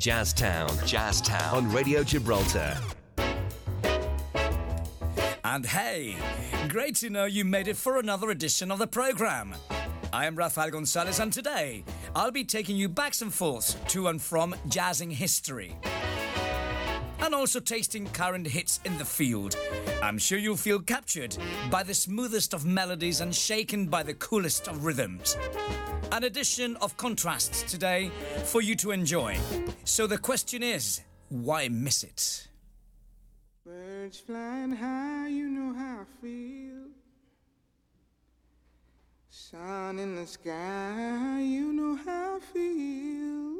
Jazztown. Jazztown. On Radio Gibraltar. And hey, great to know you made it for another edition of the program. I am Rafael Gonzalez, and today I'll be taking you back and forth to and from jazzing history. And also tasting current hits in the field. I'm sure you'll feel captured by the smoothest of melodies and shaken by the coolest of rhythms. An edition of contrasts today for you to enjoy. So the question is why miss it? Birds flying high, you know how I feel. Sun in the sky, you know how I feel.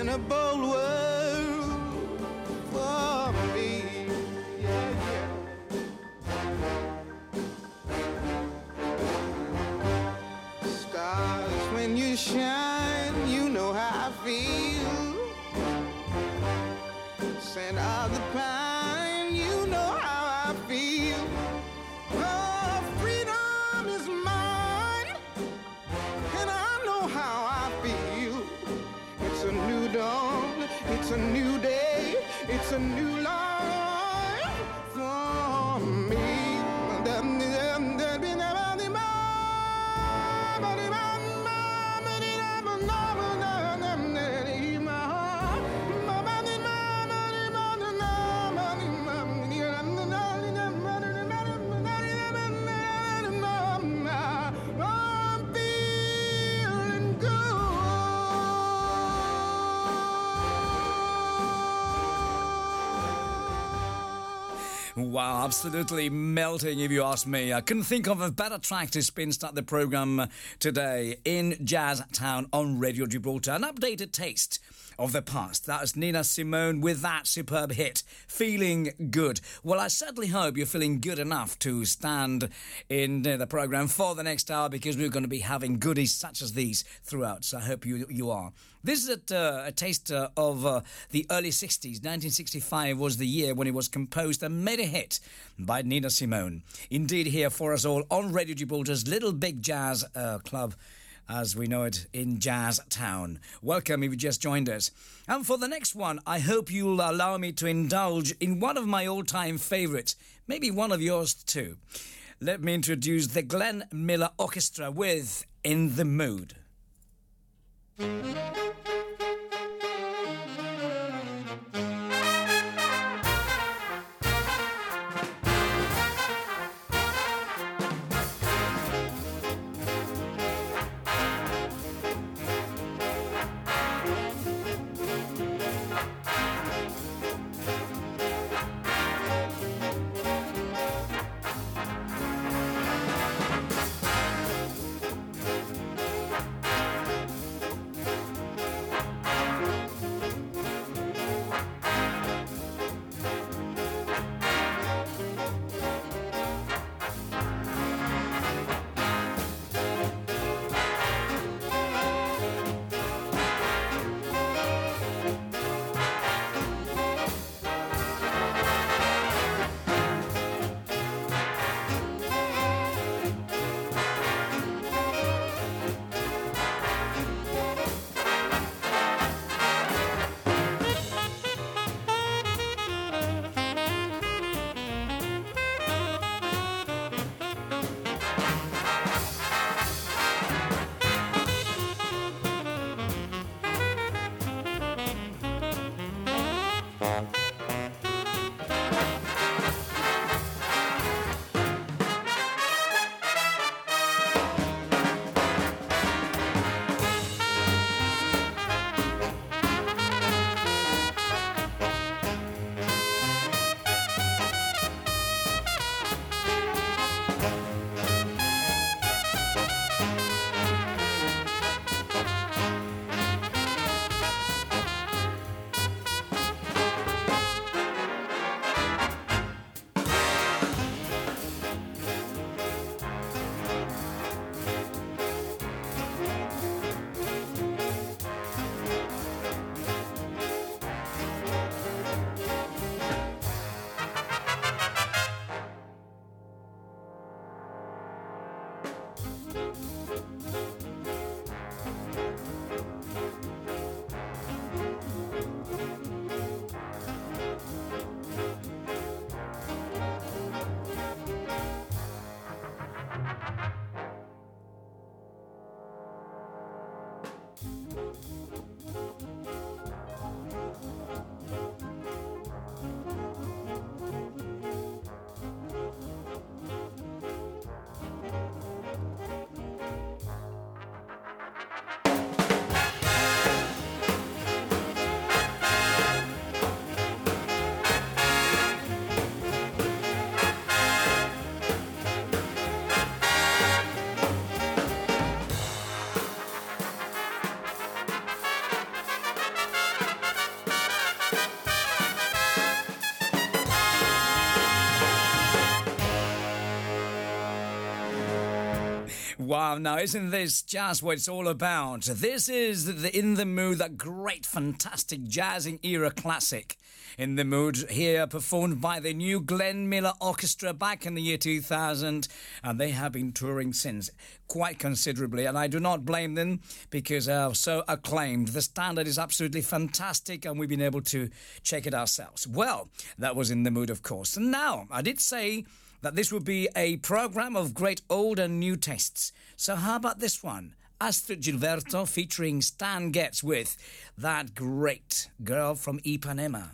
and a bold world absolutely melting if you ask me. I couldn't think of a better track to spin start the program today in Jazz Town on Radio Gibraltar. An updated taste of the past. That was Nina Simone with that superb hit, Feeling Good. Well, I certainly hope you're feeling good enough to stand in the program for the next hour because we're going to be having goodies such as these throughout. So I hope you, you are. This is a, uh, a taste uh, of uh, the early 60s. 1965 was the year when it was composed and made a hit by Nina Simone. Indeed, here for us all on Radio Gibraltar's Little Big Jazz uh, Club as we know it in Jazz Town. Welcome if you just joined us. And for the next one, I hope you'll allow me to indulge in one of my all time favorites, maybe one of yours too. Let me introduce the Glenn Miller Orchestra with In the Mood. Now isn't this just what it's all about? This is the In the Mood, that great, fantastic jazzing era classic. In the Mood, here performed by the new Glenn Miller Orchestra back in the year 2000, and they have been touring since quite considerably, and I do not blame them because they are so acclaimed. The standard is absolutely fantastic, and we've been able to check it ourselves. Well, that was In the Mood, of course. And now, I did say that this would be a program of great old and new tastes. So, how about this one? Astrud Gilberto featuring Stan Getz with that great girl from Ipanema.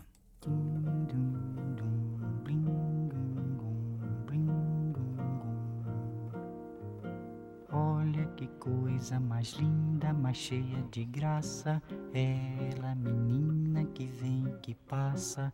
Olha que coisa mais linda, mais cheia de graça. Ela, menina que vem, que passa,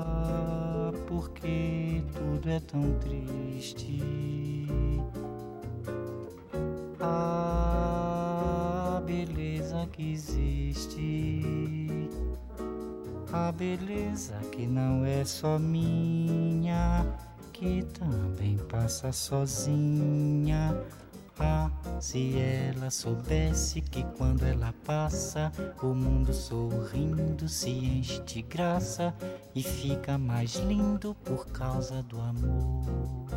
porque tudo é tão triste. A beleza que existe, a beleza que não é só minha, que também passa sozinha. Ah, se ela soubesse que quando ela passa, o mundo sorrindo se enche de graça e fica mais lindo por causa do amor.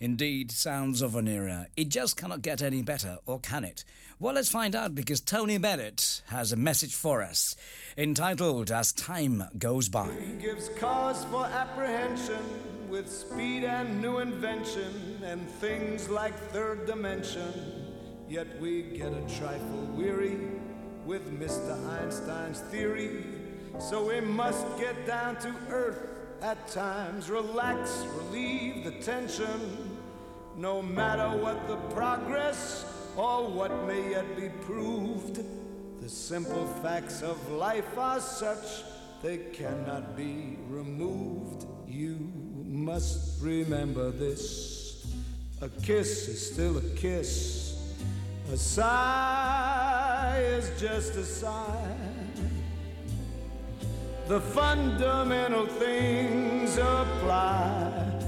Indeed, sounds of an era. It just cannot get any better, or can it? Well, let's find out because Tony Bennett has a message for us entitled As Time Goes By. gives cause for apprehension with speed and new invention and things like third dimension. Yet we get a trifle weary with Mr. Einstein's theory. So we must get down to earth at times, relax, relieve the tension. No matter what the progress or what may yet be proved, the simple facts of life are such they cannot be removed. You must remember this. A kiss is still a kiss. A sigh is just a sigh. The fundamental things apply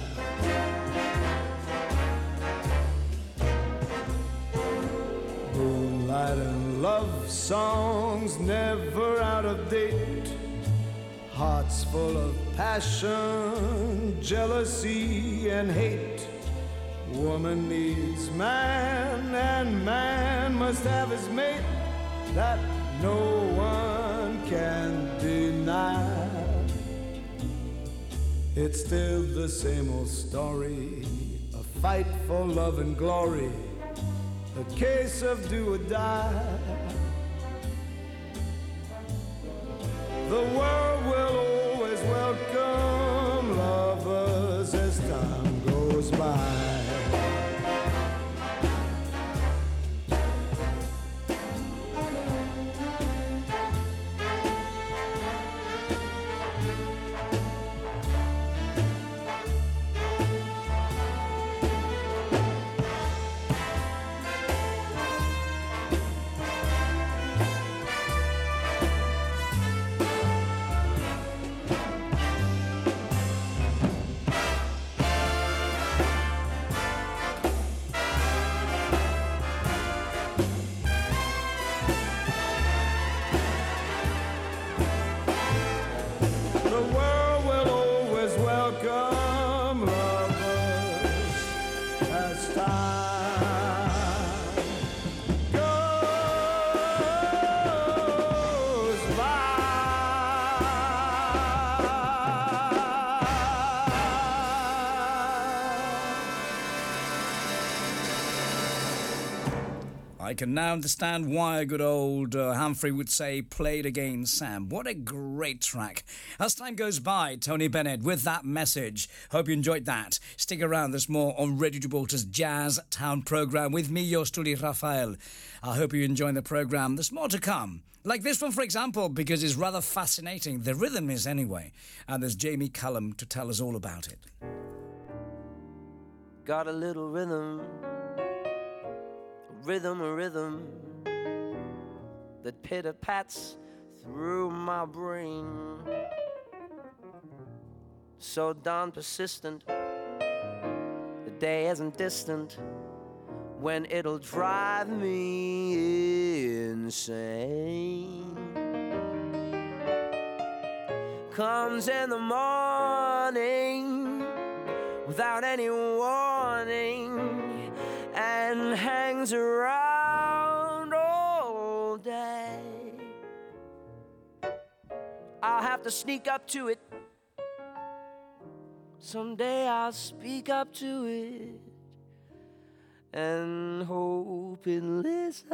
Love songs never out of date. Hearts full of passion, jealousy, and hate. Woman needs man, and man must have his mate. That no one can deny. It's still the same old story a fight for love and glory, a case of do or die. The world will always welcome can now understand why a good old uh, Humphrey would say, Play it again, Sam. What a great track. As time goes by, Tony Bennett with that message. Hope you enjoyed that. Stick around, there's more on Radio Gibraltar's Jazz Town programme with me, your studio Rafael. I hope you enjoy the programme. There's more to come. Like this one, for example, because it's rather fascinating. The rhythm is, anyway. And there's Jamie Cullum to tell us all about it. Got a little rhythm, rhythm, a rhythm that pitter pats through my brain. So darn persistent, the day isn't distant when it'll drive me insane. Comes in the morning without any warning and hangs around all day. I'll have to sneak up to it. Someday I'll speak up to it and hope it listens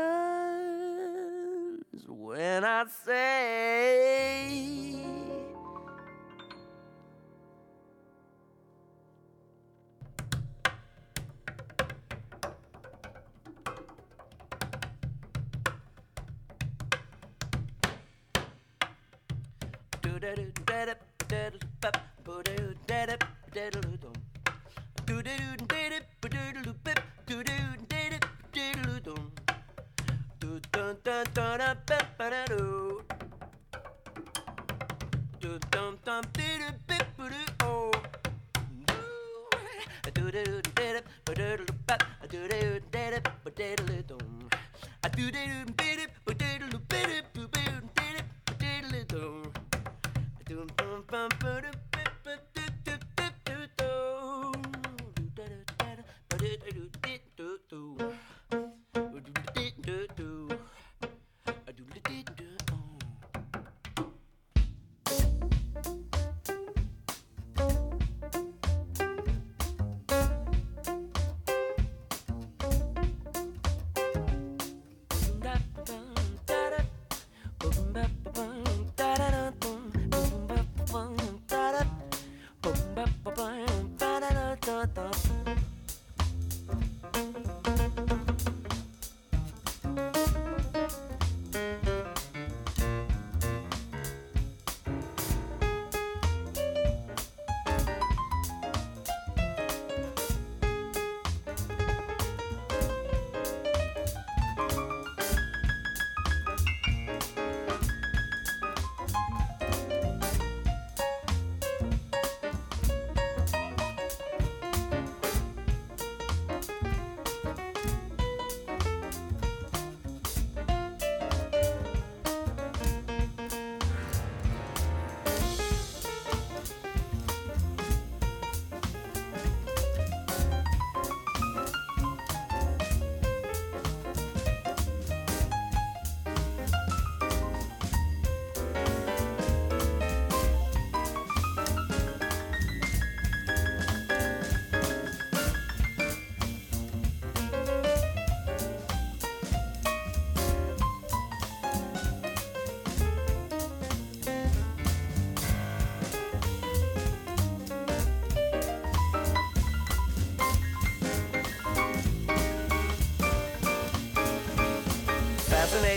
when I say. Do-da-do-da-da.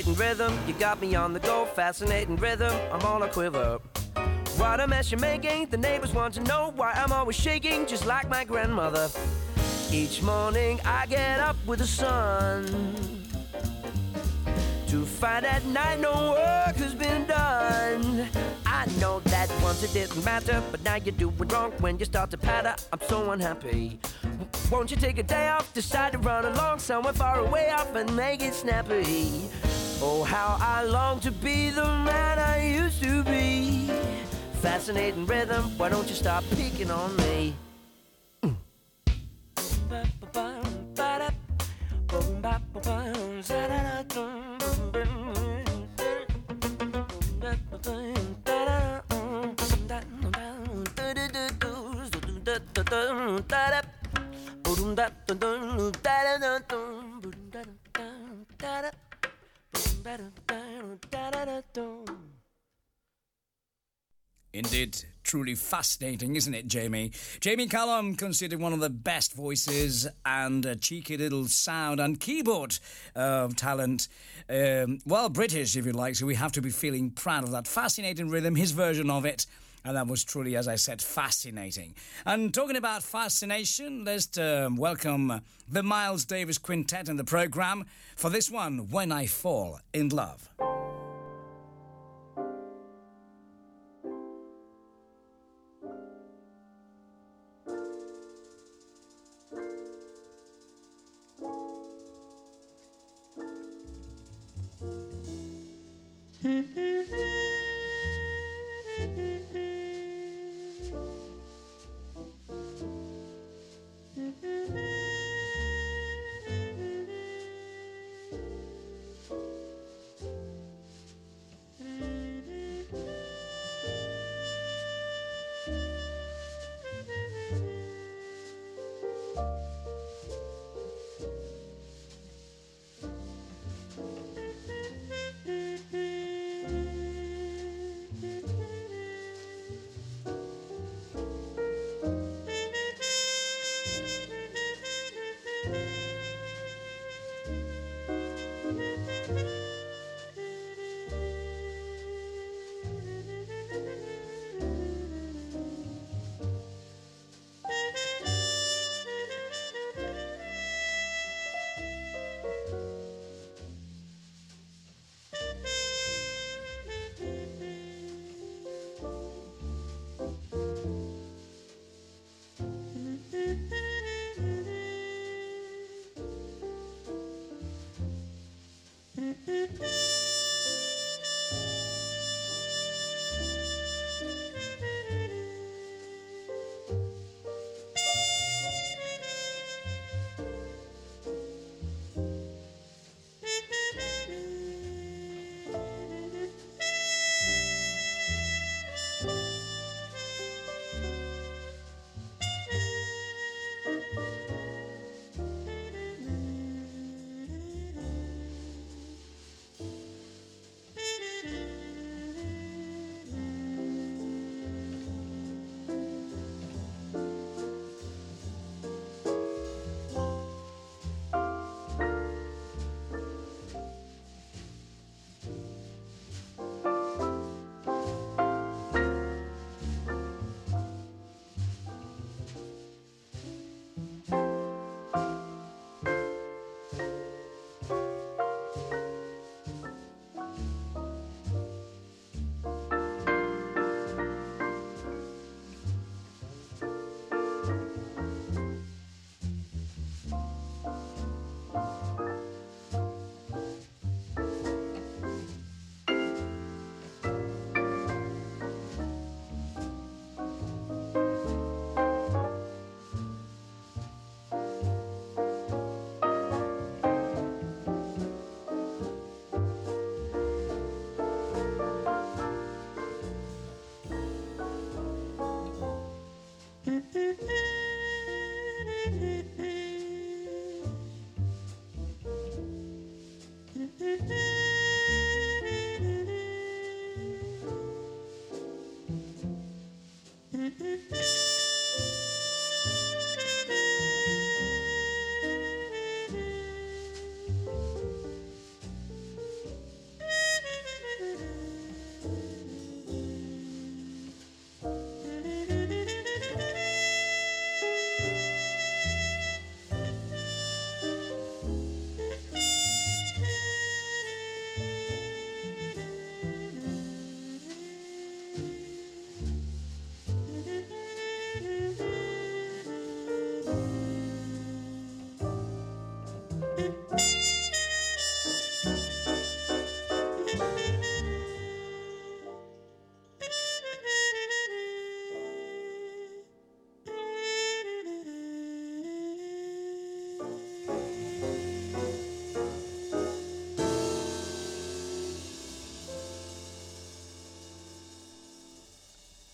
Fascinating rhythm, you got me on the go. Fascinating rhythm, I'm on a quiver. What a mess you're making, the neighbors want to know why I'm always shaking, just like my grandmother. Each morning I get up with the sun to find at night no work has been done. I know that once it didn't matter, but now you're doing wrong when you start to patter. I'm so unhappy. Won't you take a day off, decide to run along somewhere far away off and make it snappy? Oh, how I long to be the man I used to be. Fascinating rhythm, why don't you stop picking on me? Indeed, truly fascinating, isn't it, Jamie? Jamie Cullum, considered one of the best voices and a cheeky little sound and keyboard uh, talent. Um, well, British, if you like, so we have to be feeling proud of that fascinating rhythm, his version of it. And that was truly, as I said, fascinating. And talking about fascination, let's um, welcome the Miles Davis Quintet in the program for this one, When I Fall in Love.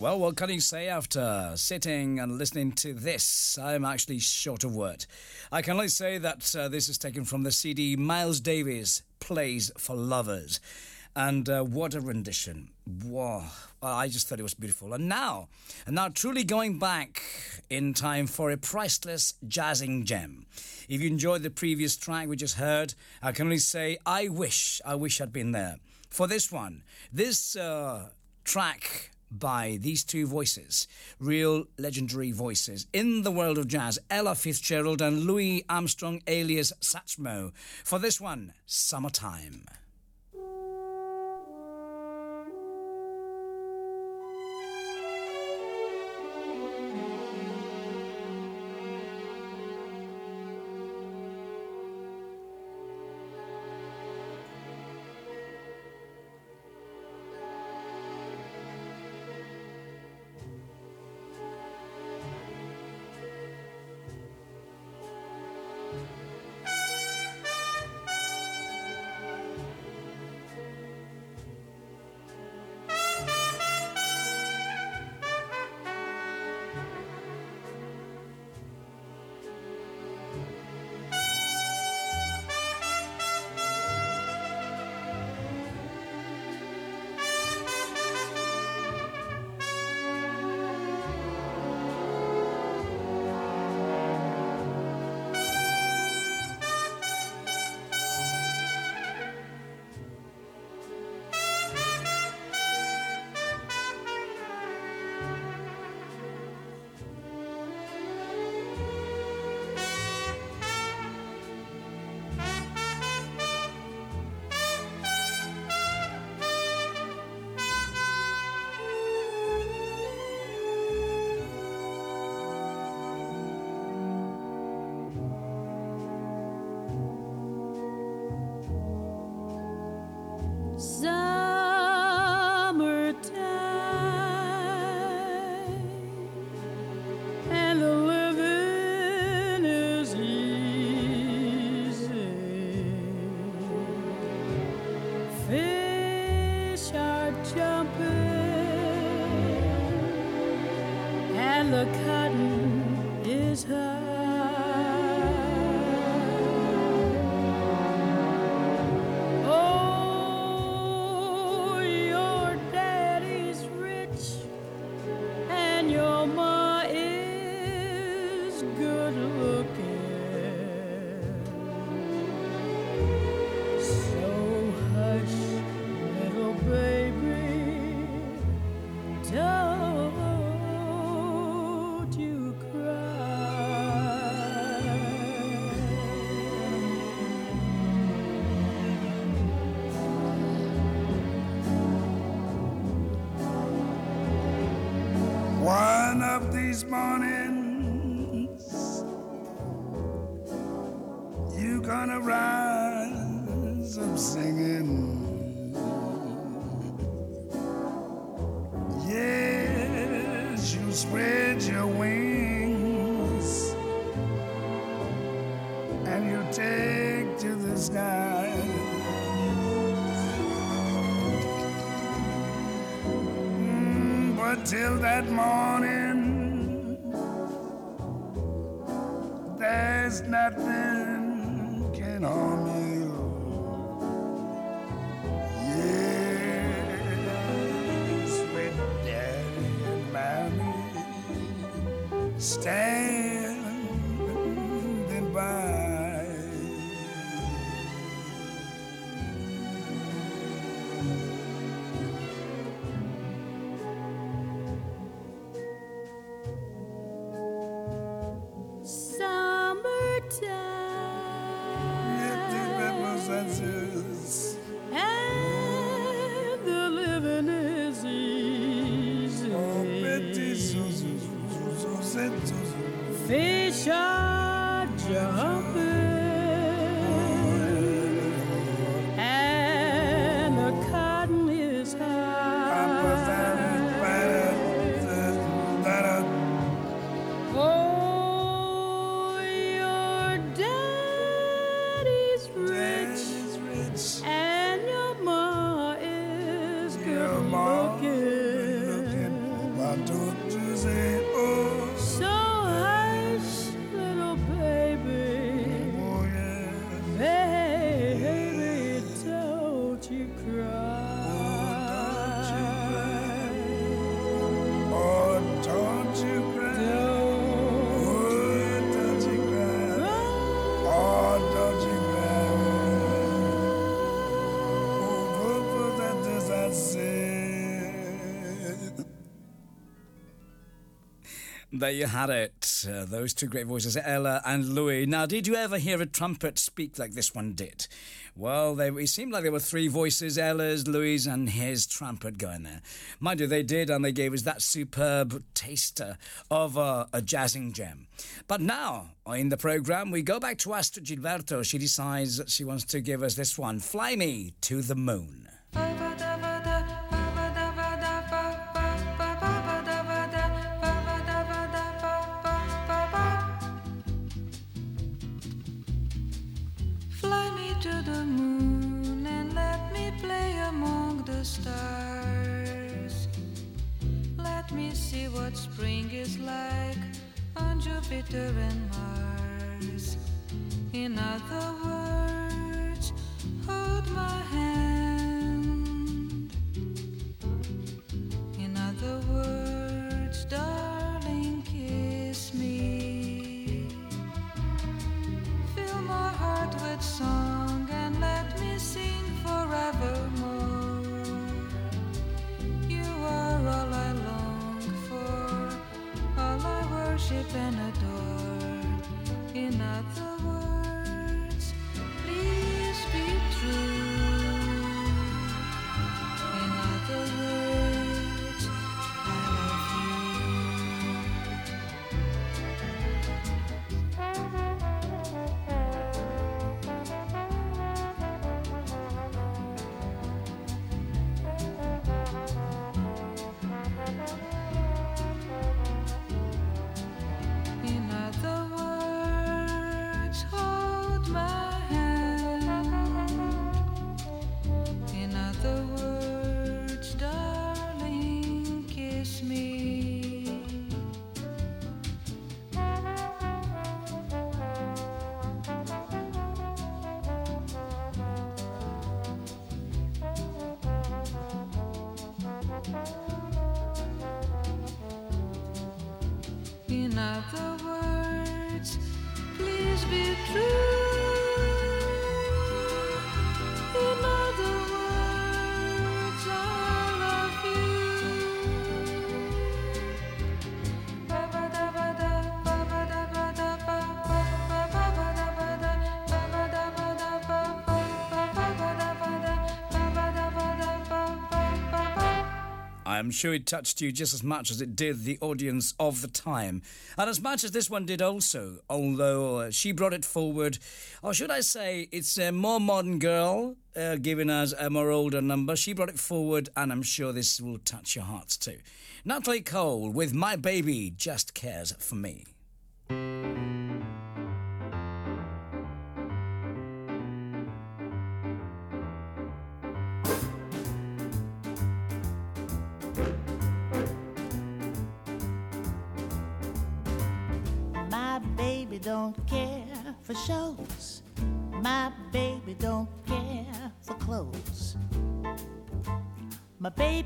Well, what can you say after sitting and listening to this? I'm actually short of word. I can only say that uh, this is taken from the CD Miles Davis Plays for Lovers. And uh, what a rendition. Wow. I just thought it was beautiful. And now, and now truly going back in time for a priceless jazzing gem. If you enjoyed the previous track we just heard, I can only say, I wish, I wish I'd been there. For this one, this uh, track by these two voices, real legendary voices in the world of jazz, Ella Fitzgerald and Louis Armstrong alias Satchmo. For this one, Summertime. Mornings, you gonna rise up singing. Yes, you spread your wings and you take to the sky. Mm, But till that morning, There you had it. Uh, those two great voices, Ella and Louis. Now, did you ever hear a trumpet speak like this one did? Well, they, it seemed like there were three voices Ella's, Louis, and his trumpet going there. Mind you, they did, and they gave us that superb taster of a, jazzing gem. But now, in the programme, we go back to Astrud Gilberto. She decides that she wants to give us this one Fly Me to the Moon. In the words, please be true. I'm sure it touched you just as much as it did the audience of the time. And as much as this one did also, although uh, she brought it forward, or should I say, it's a more modern girl uh, giving us a more older number. She brought it forward, and I'm sure this will touch your hearts too. Natalie Cole with My Baby Just Cares for Me.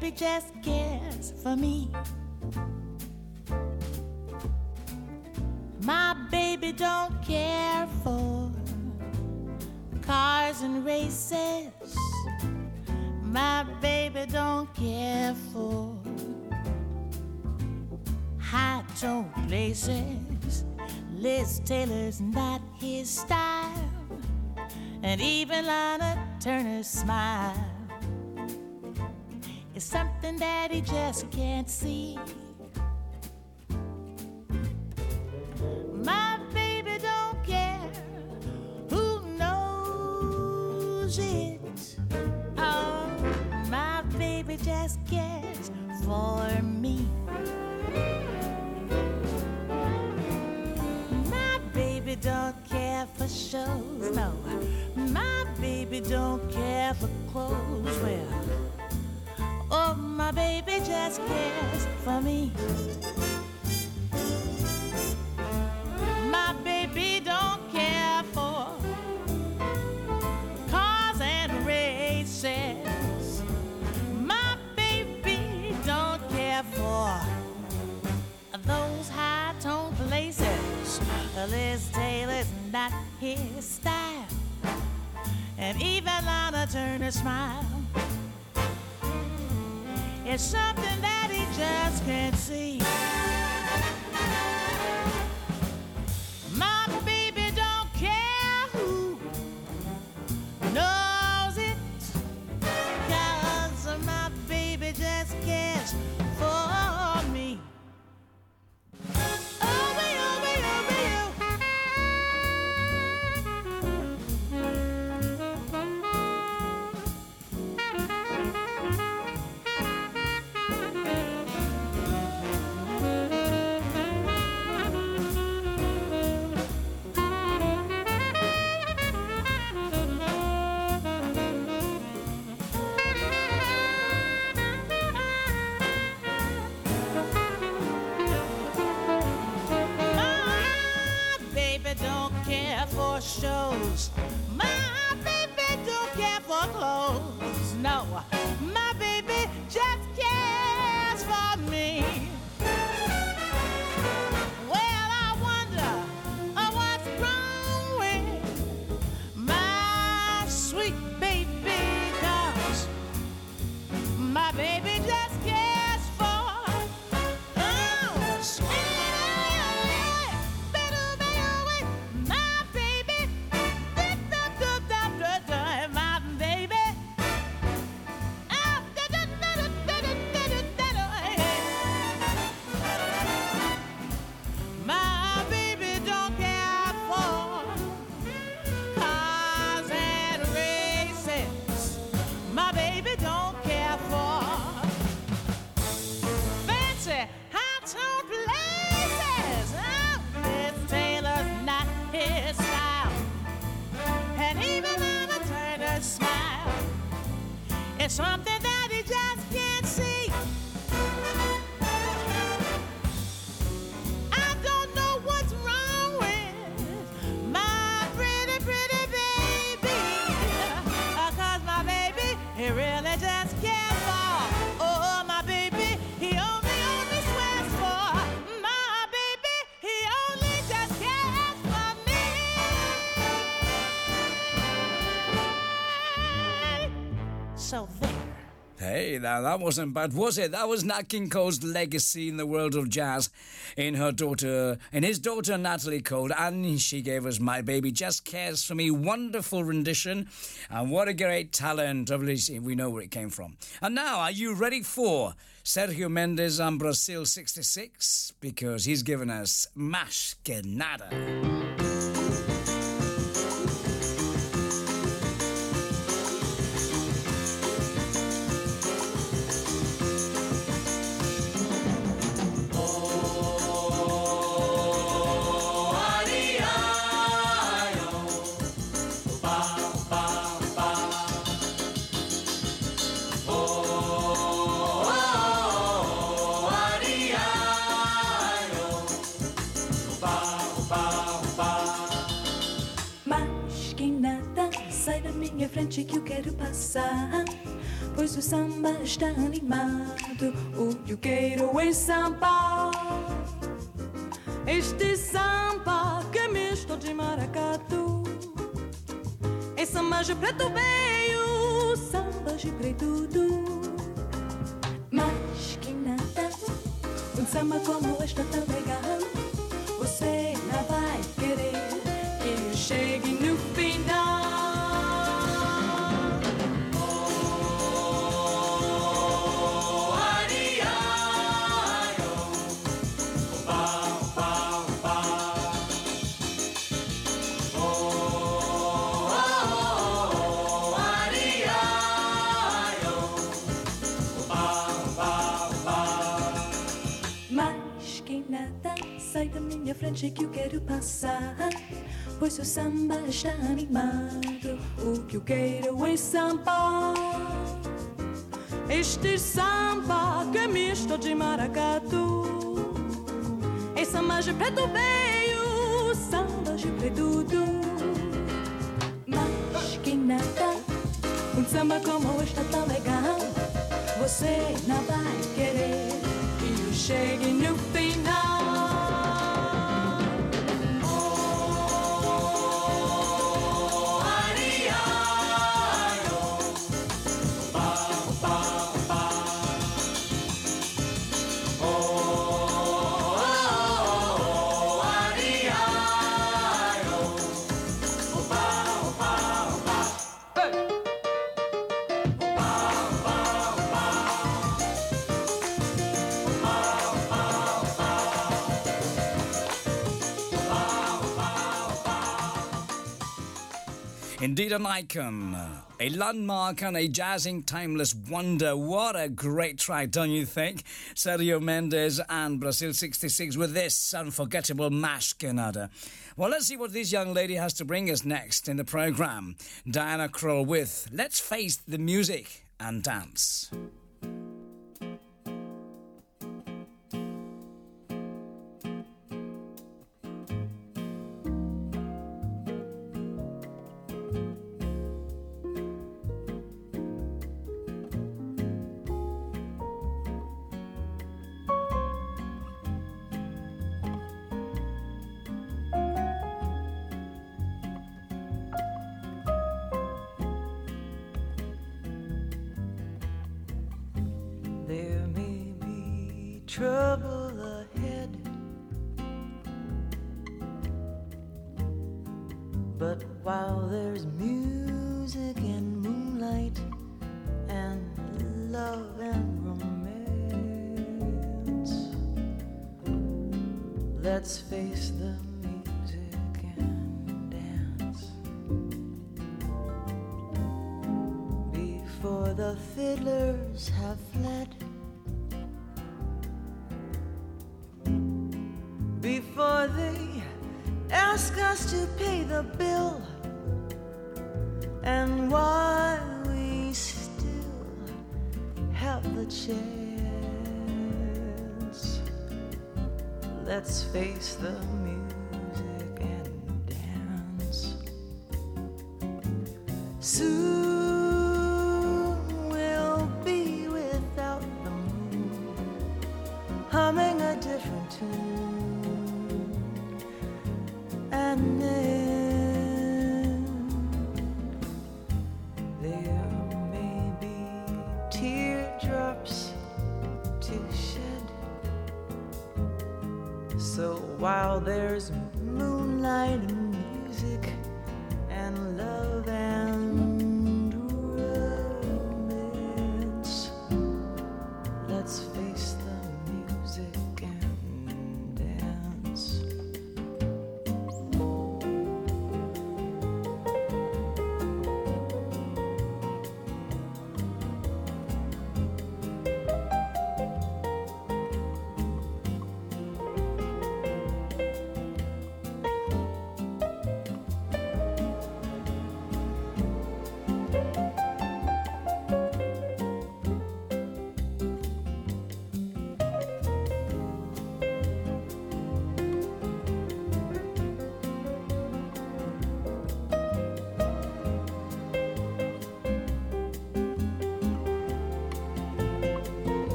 Baby just cares for me. My baby don't care for cars and races. My baby don't care for high tone places. Liz Taylor's not his style, and even Lana Turner's smile something that he just can't see. Shows. That wasn't bad, was it? That was Nat King Cole's legacy in the world of jazz in her daughter, in his daughter Natalie Cole, and she gave us My Baby Just Cares for Me. Wonderful rendition, and what a great talent. We know where it came from. And now, are you ready for Sergio Mendes and Brazil 66? Because he's given us Mas Que eu quero passar. Pois o samba está animado, o que eu quero é samba. Este samba que é misto de maracatu. É samba de preto veio, samba de preto do. Mas que nada, um samba como este é tão legal. Você não vai querer que eu chegue da minha frente que eu quero passar. Pois o samba está animado, o que eu quero é samba. Este samba que é misto de maracatu. É samba de preto veio, samba de preto do. Mas que nada, um samba como este é tão legal. Você não vai querer que eu chegue no final. Indeed, an icon, a landmark, and a jazzing, timeless wonder. What a great track, don't you think? Sergio Mendes and Brazil 66 with this unforgettable Mas Que Nada. Well, let's see what this young lady has to bring us next in the program. Diana Krall with Let's Face the Music and Dance. Trouble ahead. But while there's music and moonlight and love and romance, let's face the music and dance. Before the fiddlers have fled. To pay the bill, and why we still have the chance, let's face the music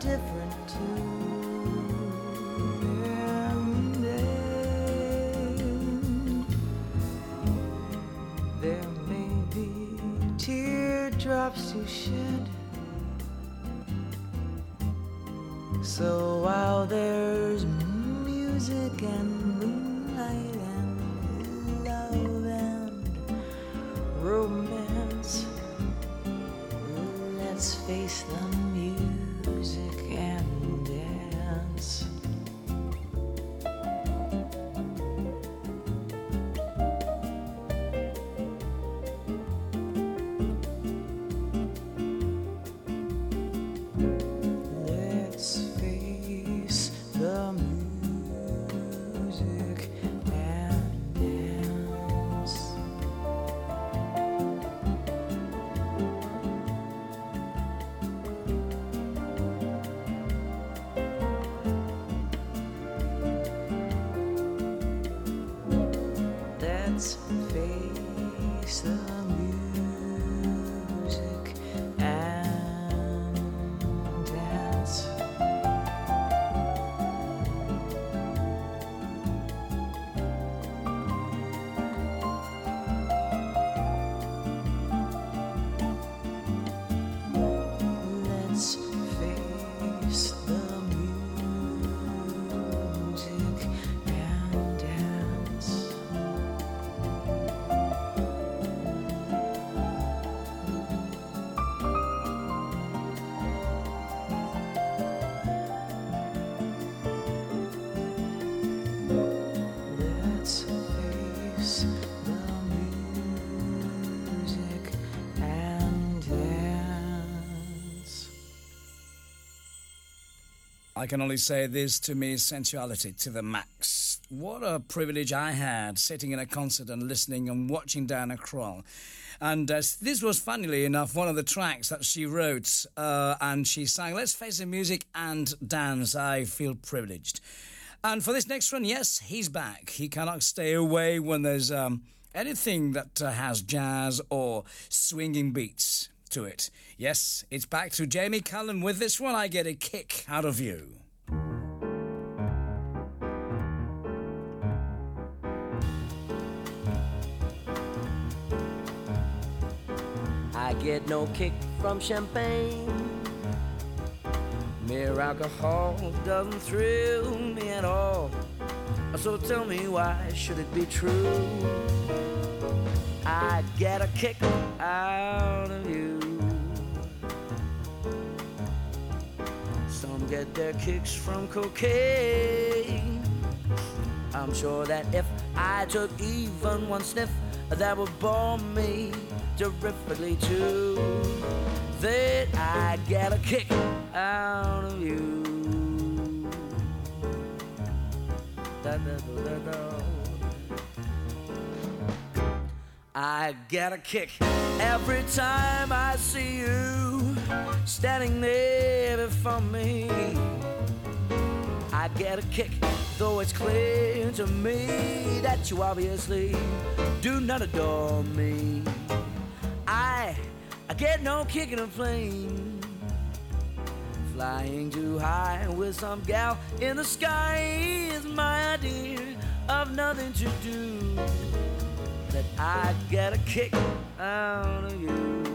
different then there may be teardrops to shed. So while there's I can only say this to me sensuality to the max. What a privilege I had sitting in a concert and listening and watching Diana Krall. And uh, this was, funnily enough, one of the tracks that she wrote. Uh, and she sang Let's Face the Music and Dance. I feel privileged. And for this next one, yes, he's back. He cannot stay away when there's um, anything that uh, has jazz or swinging beats to it. Yes, it's back to Jamie Cullum with this one. I get a kick out of you. I get no kick from champagne. Mere alcohol doesn't thrill me at all. So tell me why should it be true? I get a kick out of you. Get their kicks from cocaine. I'm sure that if I took even one sniff, that would bore me terrifically too. That I get a kick out of you. Da, da, da. I get a kick every time I see you standing there before me. I get a kick, though it's clear to me that you obviously do not adore me. I, I get no kick in a plane. Flying too high with some gal in the sky is my idea of nothing to do. That I get a kick out of you.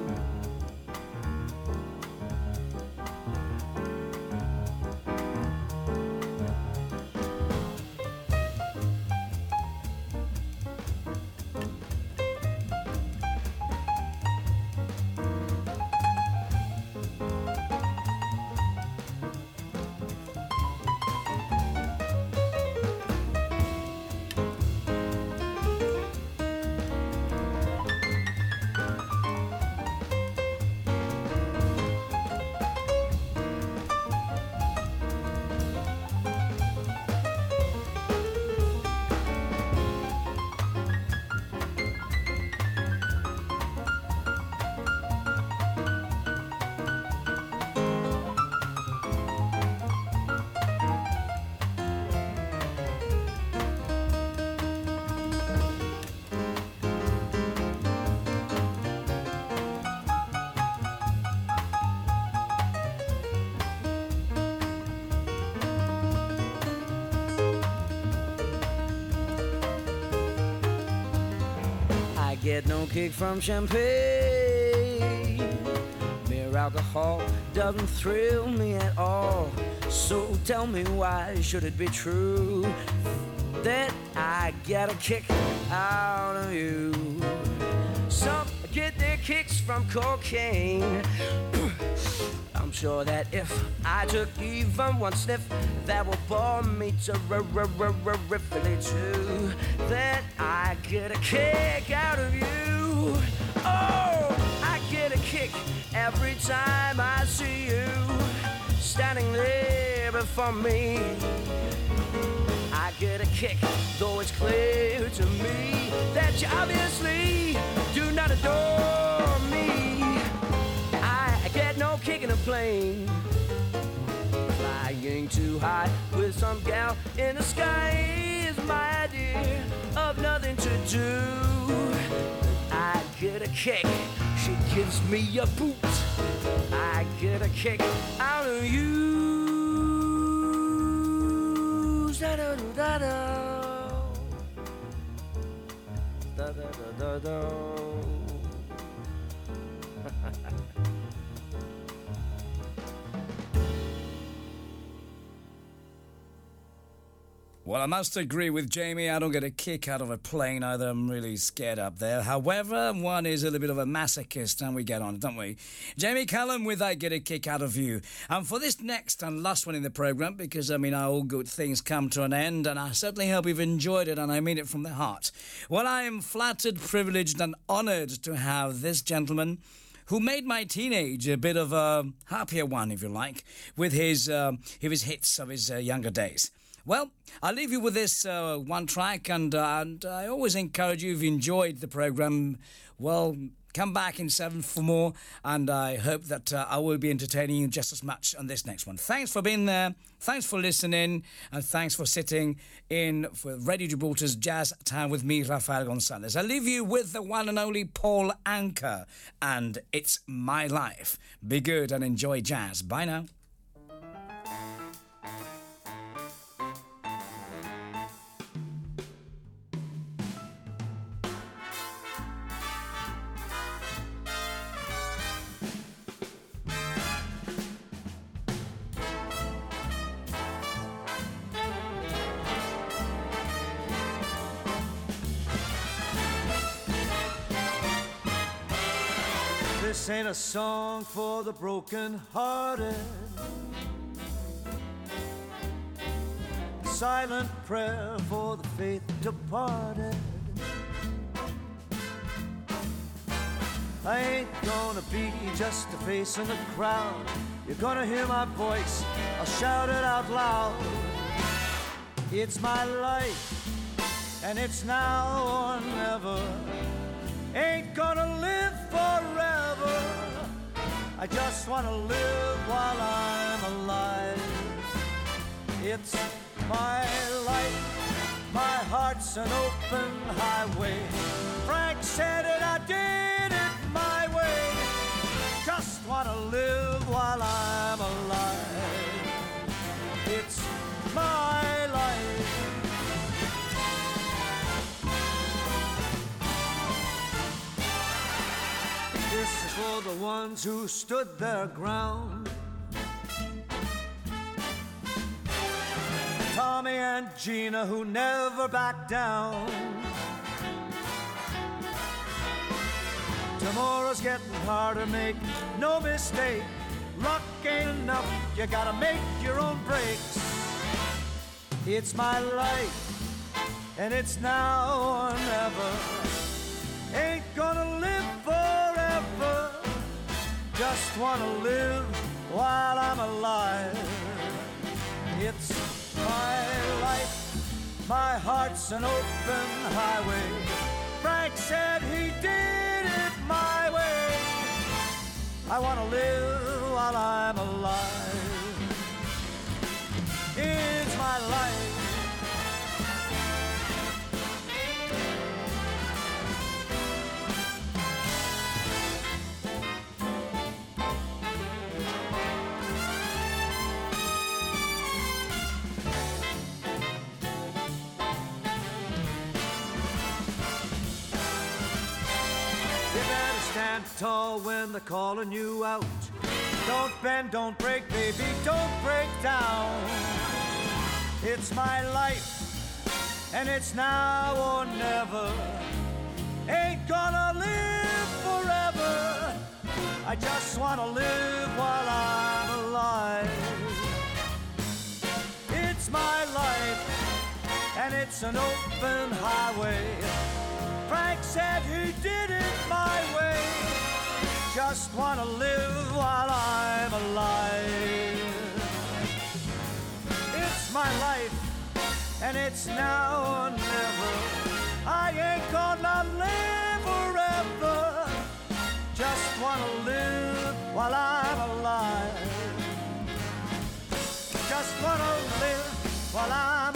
Get no kick from champagne. Mere alcohol doesn't thrill me at all. So tell me why should it be true that I get a kick out of you? Some get their kicks from cocaine. I'm sure that if I took even one sniff, that will bore me terrifically too. That I get a kick out of you. Kick every time I see you standing there before me. I get a kick, though it's clear to me that you obviously do not adore me. I get no kick in a plane. Flying too high with some gal in the sky is my idea of nothing to do. I get a kick, she gives me a boot. I get a kick out of you. Da-da-da-da-da. Da-da-da-da-da. Well, I must agree with Jamie. I don't get a kick out of a plane either. I'm really scared up there. However, one is a little bit of a masochist, and we get on, don't we? Jamie Cullum with I Get a Kick Out of You. And for this next and last one in the programme, because I mean, all good things come to an end, and I certainly hope you've enjoyed it, and I mean it from the heart. Well, I am flattered, privileged, and honoured to have this gentleman who made my teenage a bit of a happier one, if you like, with his, uh, his hits of his uh, younger days. Well, I'll leave you with this uh, one track, and, uh, and I always encourage you, if you enjoyed the programme, well, Come back in seven for more, and I hope that uh, I will be entertaining you just as much on this next one. Thanks for being there. Thanks for listening, and thanks for sitting in for Radio Gibraltar's Jazz Town with me, Rafael Gonzalez. I leave you with the one and only Paul Anka, and it's my life. Be good and enjoy jazz. Bye now. This ain't a song for the broken hearted. Silent prayer for the faith departed. I ain't gonna be just a face in the crowd. You're gonna hear my voice, I'll shout it out loud. It's my life, and it's now or never. Ain't gonna live forever. I just wanna live while I'm alive. It's my life, my heart's an open highway. Frank said it, I did it my way. Just wanna live while I'm alive. For the ones who stood their ground. Tommy and Gina who never backed down. Tomorrow's getting harder, make no mistake. Luck ain't enough, you gotta make your own breaks. It's my life, and it's now or never. Ain't gonna live. Just wanna live while I'm alive. It's my life, my heart's an open highway. Frank said he did it my way. I wanna live while I'm alive. Tall when they're calling you out. Don't bend, don't break, baby, don't break down. It's my life, and it's now or never. Ain't gonna live forever. I just wanna live while I'm alive. It's my life, and it's an open highway. Frank said he did it my way. Just wanna live while I'm alive. It's my life, and it's now or never. I ain't gonna live forever. Just wanna live while I'm alive. Just wanna live while I'm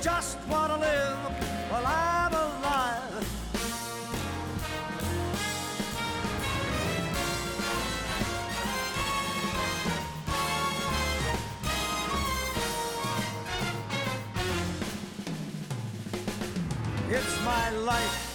Just wanna live while I'm alive. It's my life,